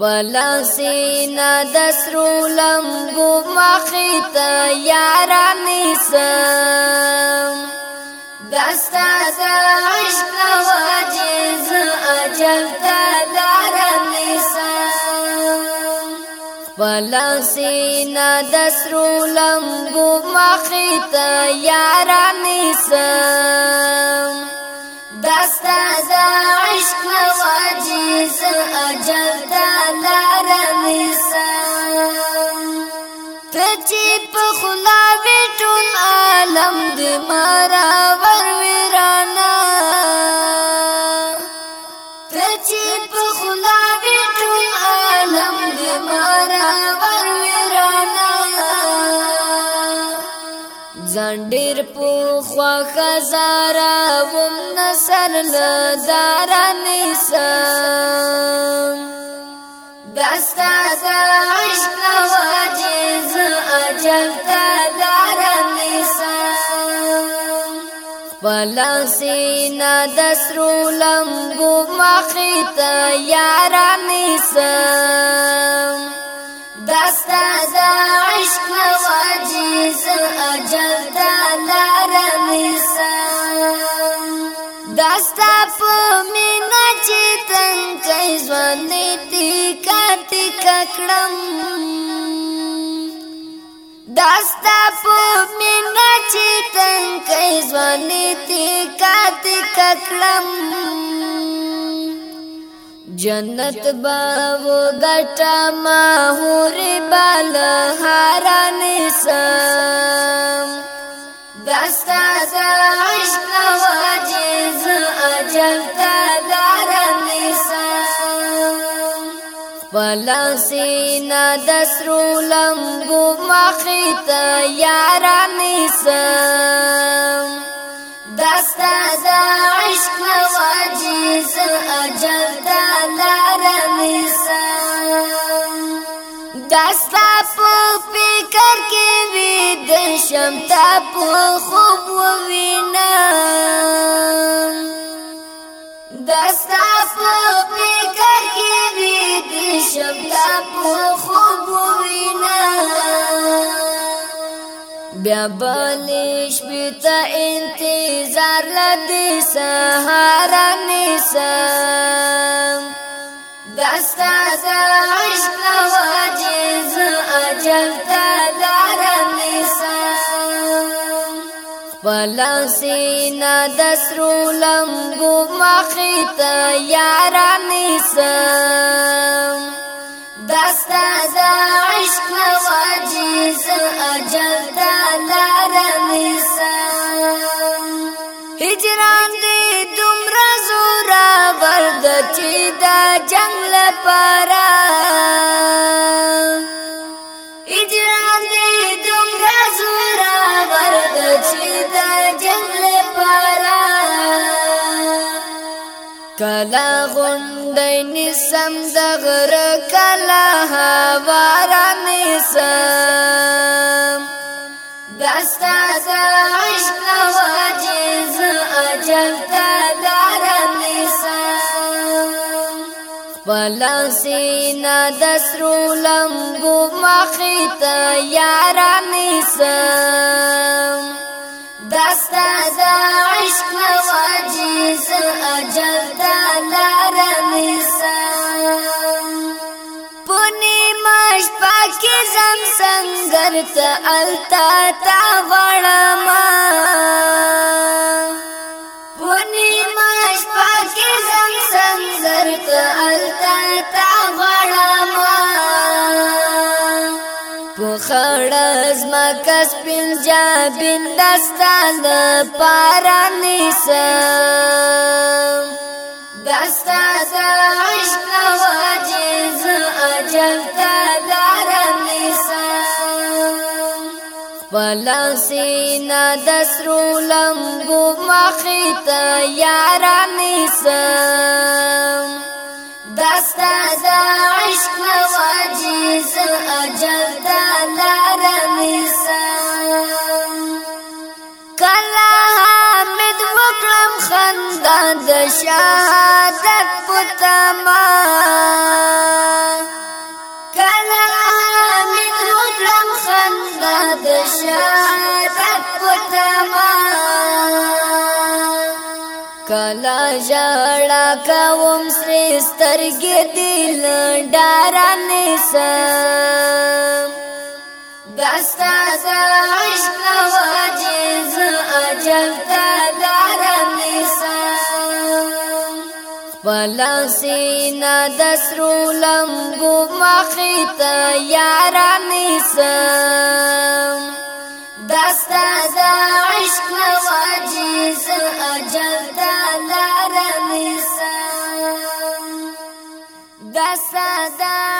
پلاسینا دسرو لمبو مخیتا یارا نیسم دستا تا عشق واجز اجل تلارا نیسم پلاسینا دسرو لمبو مخیتا یارا نیسم دستا تا عشق واجز اجل کچې په خلا وې ټول عالم دې مارا ور ویرانا کچې په خلا وې ټول عالم دې مارا ور ویرانا ځان ډېر په خوا خزارا وم نصر لدارانې سره پلا سینا دسرو لمبو مخیط یارا نیسم دستا دا عشق وجیز اجل دا لارا نیسم دستا پا مینا چی تنکی زوانی تیکا تیکا کرم داستا په مینا چې تنکې ځواني تی کات ککلم جنت باو غټه ما هوري بال هارانه سم لاسینا دسرو لمبو مخیتا یارا نیسم دستا دا عشق نواجیز اجل دا لارا نیسم دستا پو پیکر کی وید شمتا پو خوب ووینا شبلا په خوب وینا بیا بلش بیتا انتظار لدی سهارا نیسم دستا سعش نواجز اجل تدارا نیسم خپلا سینا دسرو لمبو مخیتا یارا نیسم هجران دې دومره زورا ورد چې دا جنگ لپاره هجران دې دومره زورا ورد چې دا جنگ لپاره کلا غوندې نسم د غره کلا هواره سم دستا عشق واجز اجل تلارم لسم خپلا سینا دسرو لمبو مخیتا یارم سم دستا عشق واجز اجل تلارم ګرم سنگر ته التا تا وړما پونی ماش پاکي زم سنگر ته التا تا وړما پخړز مکس پنجابین دستان پارانیسه سینا دسرو لمبو مخیط یارا نیسم دستا دا عشق نواجیز اجل دا لارا نیسم کلا حامد وکرم خندان دا شهادت پتما کلا جړا کوم سر سترګې دل ډاران سم دستا عشق واجز اجل تا ډاران سم خپل سینا دسرو لمبو مخیت یاران سم دستا عشق واجز اجل ساده